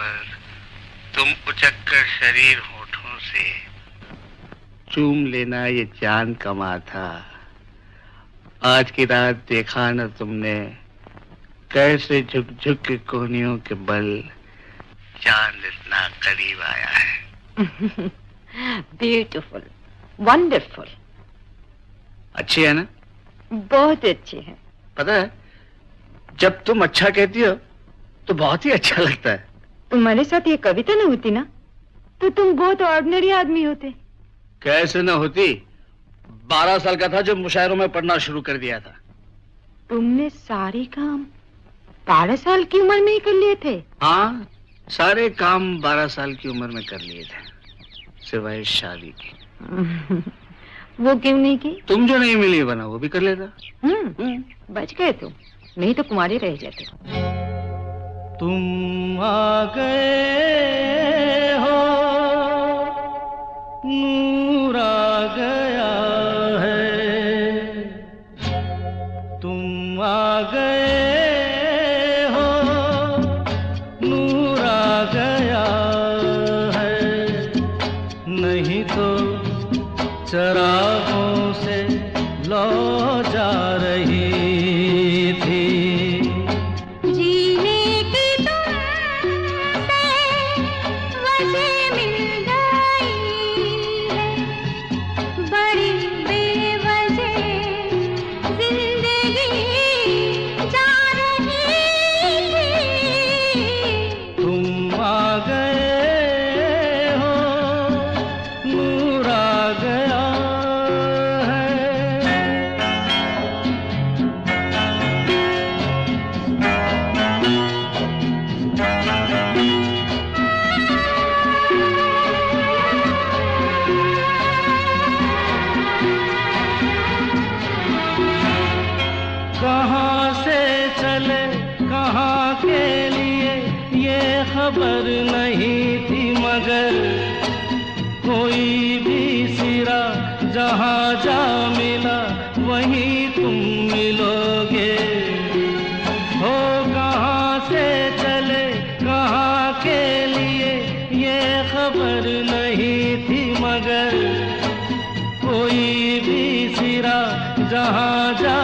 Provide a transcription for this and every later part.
पर तुम उचक कर शरीर होठों से चूम लेना ये चाँद कमा था। आज की रात देखा न तुमने कैसे झुक झुक के कोहनियों के बल चाँद इतना करीब आया है। ब्यूटीफुल वंडरफुल अच्छी है ना? बहुत अच्छी है। पता है जब तुम अच्छा कहती हो तो बहुत ही अच्छा लगता है। तुम्हारे साथ ये कविता न होती ना तो तुम बहुत ऑर्डिनरी आदमी होते। कैसे न होती? बारह साल का था जब मुशायरों में पढ़ना शुरू कर दिया था। तुमने सारे काम बारह साल की उम्र में ही कर लिए थे। हाँ सारे काम बारह साल की उम्र में कर लिए थे सिवाय शादी की। वो क्यों नहीं की? तुम जो नहीं मिली बना वो भी कर लेता। हम्म बच गए तुम नहीं तो कुमारी रह जाते। तुम आ गए हो। नूर आ गया है। तुम आ गए हो। नूर आ गया है। नहीं तो चरागों कहाँ के लिए ये खबर नहीं थी, मगर कोई भी सिरा जहाँ जा मिला, वहीं तुम मिलोगे। हो कहाँ से चले, कहाँ के लिए ये खबर नहीं थी, मगर कोई भी सिरा जहाँ जा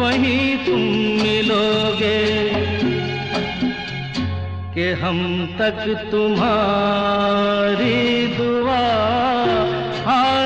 वहीं तुम मिलोगे के हम तक तुम्हारी दुआ आ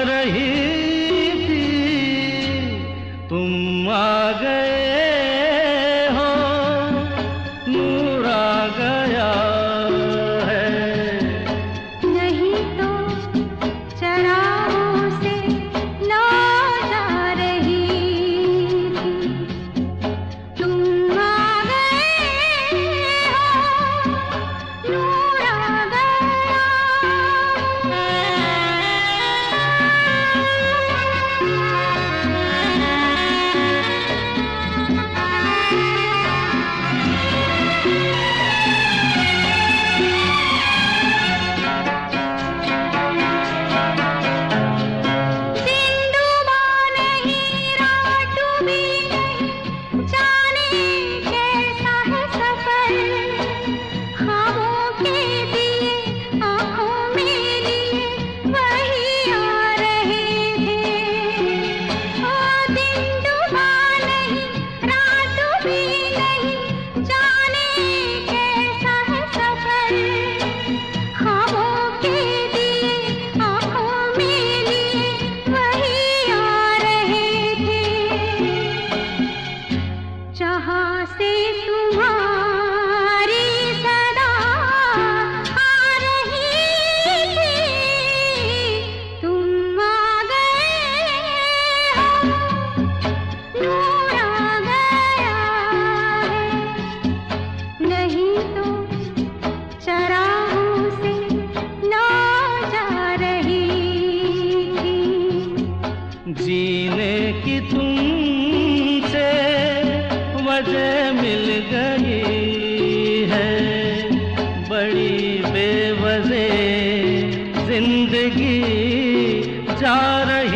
जीने की तुमसे वजह मिल गई है। बड़ी बेवजह ज़िंदगी जा रही